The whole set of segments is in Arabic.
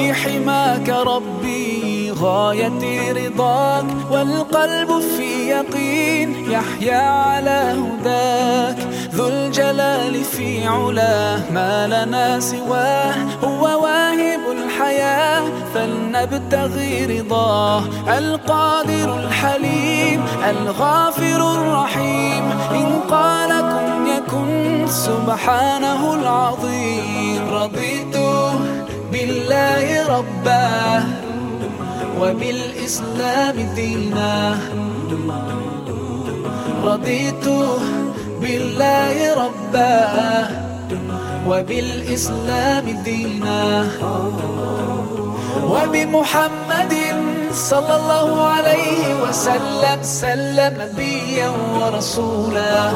حماك ربي غاية رضاك والقلب في يقين يحيا على هداك. ذو الجلال في علاه ما لنا سواه. هو واهب الحياة فلنبتغي رضاه. القادر الحليم الغافر الرحيم. إن قال كن يكن سبحانه العظيم. رضيت بالله ربا وبالإسلام دينا. رضيت بالله ربا وبالإسلام دينا. وبمحمد صلى الله عليه وسلم سلم نبيا ورسولا.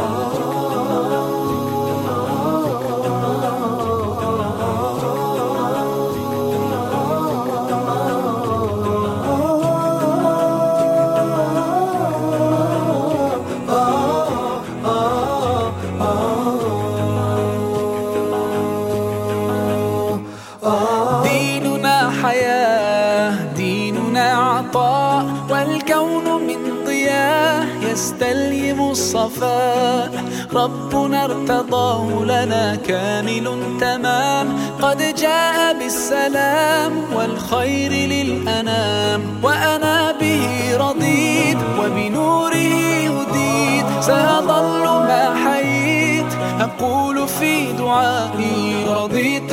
عطاء والكون من ضياء يستلهم الصفاء. ربنا ارتضاه لنا كامل تمام. قد جاء بالسلام والخير للأنام. وأنا به رضيت وبنوره هديت سأظل ما حييت. أقول في دعائي رضيت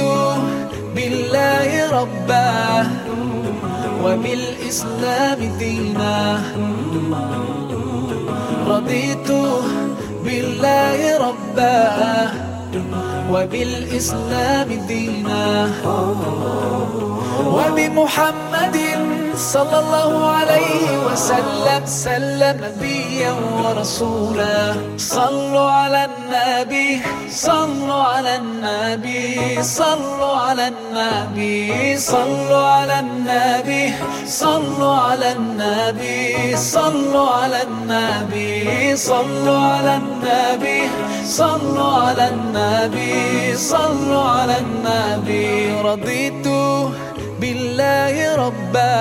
بالله ربا وبالإسلام دينا. رضيت بالله ربا. وبالإسلام دينا. وبمحمد صلى الله عليه وسلم سلم نبيا ورسولا. صلوا على النبي صلوا على النبي صلوا على النبي صلوا على النبي صلوا على النبي صلوا على النبي صلوا على النبي صلوا على النبي صلوا على النبي. رضيت بالله ربا